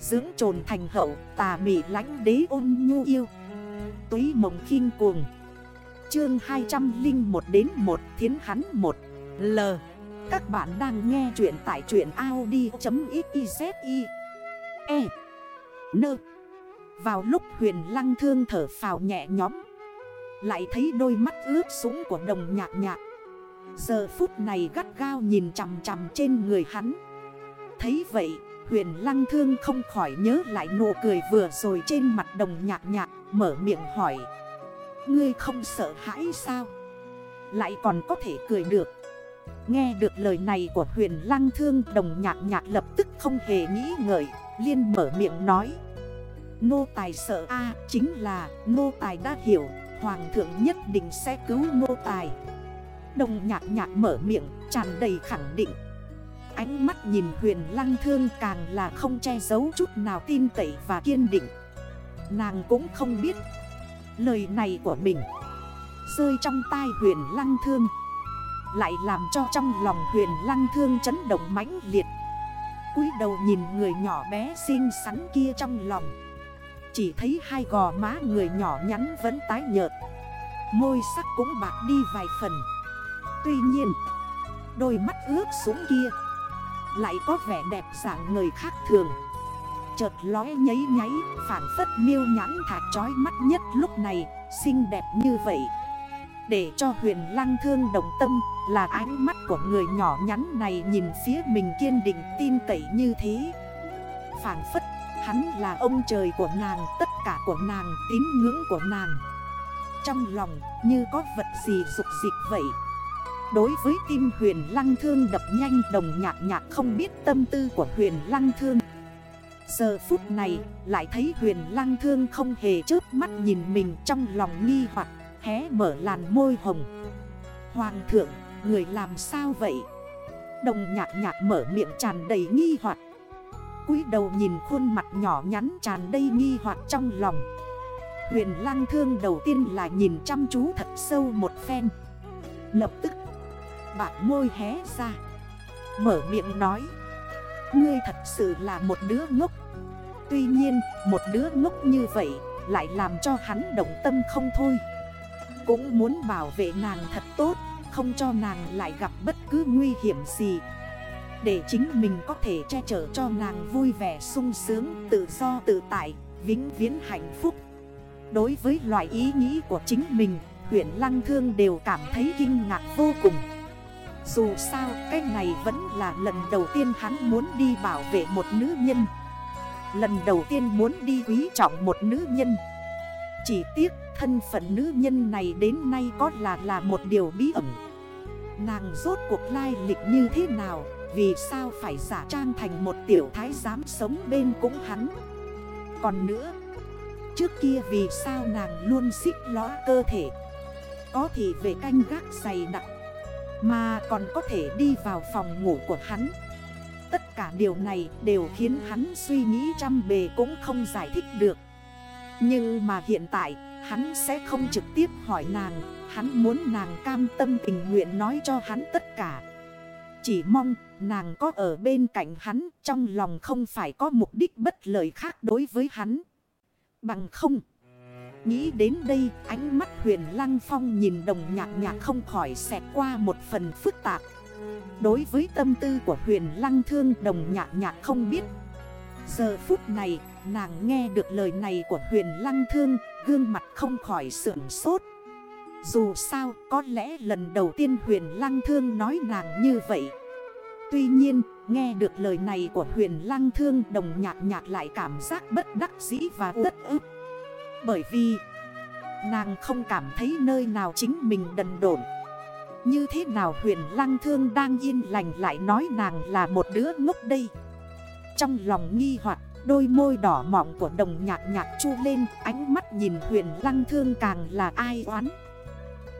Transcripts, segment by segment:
Dưỡng trồn thành hậu, tà mị lánh đế ôn nhu yêu. Túy mộng khinh cuồng. Chương 201 đến 1 thiến hắn 1 L. Các bạn đang nghe chuyện tại truyện Audi.xyz E. Nơ Vào lúc huyền lăng thương thở phào nhẹ nhóm Lại thấy đôi mắt ướt sũng của đồng nhạc nhạc. Giờ phút này gắt gao nhìn chằm chằm trên người hắn. Thấy vậy huyền lăng thương không khỏi nhớ lại nụ cười vừa rồi trên mặt đồng nhạc nhạc, Mở miệng hỏi. Ngươi không sợ hãi sao? Lại còn có thể cười được. Nghe được lời này của huyền lăng thương, Đồng nhạc nhạc lập tức không hề nghĩ ngợi Liên mở miệng nói. Nô tài sợ A, chính là Nô tài đã hiểu, Hoàng thượng nhất định sẽ cứu nô tài. Đồng nhạc nhạc mở miệng, tràn đầy khẳng định. Ánh mắt nhìn huyền lăng thương càng là không che giấu chút nào tin tẩy và kiên định. Nàng cũng không biết Lời này của mình Rơi trong tai huyền lăng thương, Lại làm cho trong lòng huyền lăng thương chấn động mãnh liệt. Cúi đầu nhìn người nhỏ bé xinh xắn kia trong lòng, Chỉ thấy hai gò má người nhỏ nhắn vẫn tái nhợt, Môi sắc cũng bạc đi vài phần. Tuy nhiên, Đôi mắt ướt xuống kia lại có vẻ đẹp dạng người khác thường. Chợt lói nháy nháy, Phản phất miêu nhãn thạch trói mắt nhất lúc này, Xinh đẹp như vậy. Để cho huyền lăng thương đồng tâm, Là ánh mắt của người nhỏ nhắn này Nhìn phía mình kiên định tin cậy như thế. Phản phất, Hắn là ông trời của nàng, Tất cả của nàng, tín ngưỡng của nàng. Trong lòng, như có vật gì dục dịch vậy. Đối với tim huyền lăng thương đập nhanh đồng nhạc nhạc không biết tâm tư của huyền lăng thương. Giờ phút này lại thấy huyền lăng thương không hề chớp mắt nhìn mình trong lòng nghi hoặc hé mở làn môi hồng. Hoàng thượng, người làm sao vậy? Đồng nhạc nhạc mở miệng tràn đầy nghi hoặc. cúi đầu nhìn khuôn mặt nhỏ nhắn tràn đầy nghi hoặc trong lòng. Huyền lăng thương đầu tiên là nhìn chăm chú thật sâu một phen. Lập tức Bạc môi hé ra. Mở miệng nói. Ngươi thật sự là một đứa ngốc. Tuy nhiên, một đứa ngốc như vậy Lại làm cho hắn động tâm không thôi. Cũng muốn bảo vệ nàng thật tốt, Không cho nàng lại gặp bất cứ nguy hiểm gì. Để chính mình có thể che chở cho nàng vui vẻ sung sướng, Tự do, tự tại, Vĩnh viễn hạnh phúc. Đối với loại ý nghĩ của chính mình, Huyện Lăng Thương đều cảm thấy kinh ngạc vô cùng dù sao, cái này vẫn là lần đầu tiên hắn muốn đi bảo vệ một nữ nhân. Lần đầu tiên muốn đi quý trọng một nữ nhân. Chỉ tiếc, thân phận nữ nhân này đến nay có là là một điều bí ẩn. Nàng rốt cuộc lai lịch như thế nào, Vì sao phải giả trang thành một tiểu thái giám sống bên cũng hắn. Còn nữa, Trước kia vì sao nàng luôn xích ló cơ thể? Có thì về canh gác dày đặc mà còn có thể đi vào phòng ngủ của hắn. Tất cả điều này đều khiến hắn suy nghĩ trăm bề cũng không giải thích được. Nhưng mà hiện tại, hắn sẽ không trực tiếp hỏi nàng. Hắn muốn nàng cam tâm tình nguyện nói cho hắn tất cả. Chỉ mong nàng có ở bên cạnh hắn, Trong lòng không phải có mục đích bất lợi khác đối với hắn. Bằng không Nghĩ đến đây, ánh mắt huyền lăng phong nhìn đồng nhạc nhạc không khỏi xẹt qua một phần phức tạp. Đối với tâm tư của huyền lăng thương, đồng nhạc nhạc không biết. Giờ phút này, nàng nghe được lời này của huyền lăng thương, Gương mặt không khỏi sưởng sốt. Dù sao, có lẽ lần đầu tiên huyền lăng thương nói nàng như vậy. Tuy nhiên, nghe được lời này của huyền lăng thương, đồng nhạc nhạc lại cảm giác bất đắc dĩ và tất ức. Bởi vì nàng không cảm thấy nơi nào chính mình đần độn. Như thế nào huyền lăng thương đang yên lành lại nói nàng là một đứa ngốc đây. Trong lòng nghi hoặc, đôi môi đỏ mọng của đồng nhạc nhạc chu lên, Ánh mắt nhìn huyền lăng thương càng là ai oán.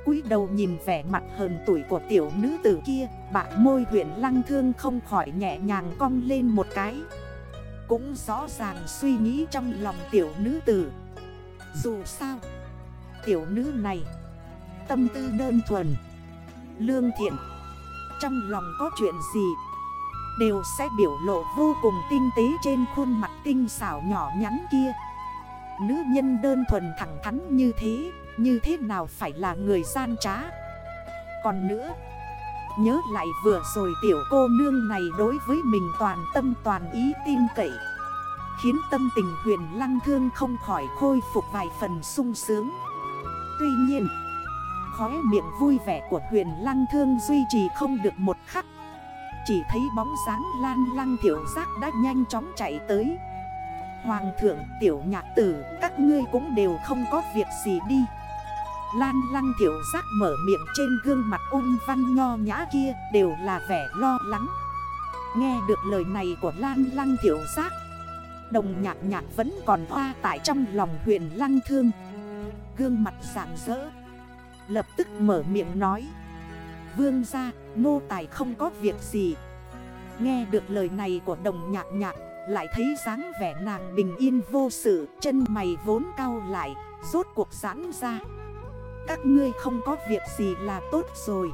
Cúi đầu nhìn vẻ mặt hờn tuổi của tiểu nữ tử kia Bạn môi huyền lăng thương không khỏi nhẹ nhàng cong lên một cái. Cũng rõ ràng suy nghĩ trong lòng tiểu nữ tử. Dù sao Tiểu nữ này. Tâm tư đơn thuần, Lương thiện, Trong lòng có chuyện gì, Đều sẽ biểu lộ vô cùng tinh tế trên khuôn mặt tinh xảo nhỏ nhắn kia. Nữ nhân đơn thuần thẳng thắn như thế Như thế nào phải là người gian trá? Còn nữa, Nhớ lại vừa rồi tiểu cô nương này đối với mình toàn tâm toàn ý tin cậy, Khiến tâm tình huyền lăng thương không khỏi khôi phục vài phần sung sướng. Tuy nhiên, Khóe miệng vui vẻ của huyền lăng thương duy trì không được một khắc. Chỉ thấy bóng dáng lan lăng thiểu giác đã nhanh chóng chạy tới. Hoàng thượng, tiểu nhạc tử, các ngươi cũng đều không có việc gì đi. Lan lăng thiểu giác mở miệng trên gương mặt ung văn nho nhã kia đều là vẻ lo lắng. Nghe được lời này của Lan lăng thiểu giác, Đồng nhạc nhạc vẫn còn hoa tại trong lòng huyền lăng thương. Gương mặt rạng rỡ. Lập tức mở miệng nói. Vương ra nô tài không có việc gì. Nghe được lời này của đồng nhạc nhạc, Lại thấy dáng vẻ nàng bình yên vô sự, Chân mày vốn cao lại, Rốt cuộc giãn ra. Các ngươi không có việc gì là tốt rồi.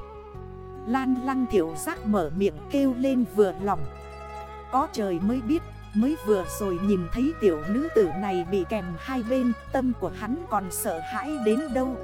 Lan lăng thiểu giác mở miệng kêu lên vừa lòng. Có trời mới biết Mới vừa rồi nhìn thấy tiểu nữ tử này bị kèm hai bên, Tâm của hắn còn sợ hãi đến đâu.